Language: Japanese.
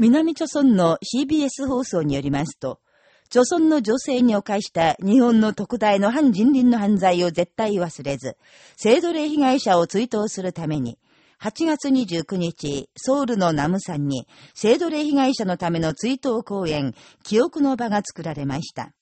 南朝村の CBS 放送によりますと、朝村の女性に犯した日本の特大の反人倫の犯罪を絶対忘れず、性奴隷被害者を追悼するために、8月29日、ソウルのナムさんに、性奴隷被害者のための追悼公演、記憶の場が作られました。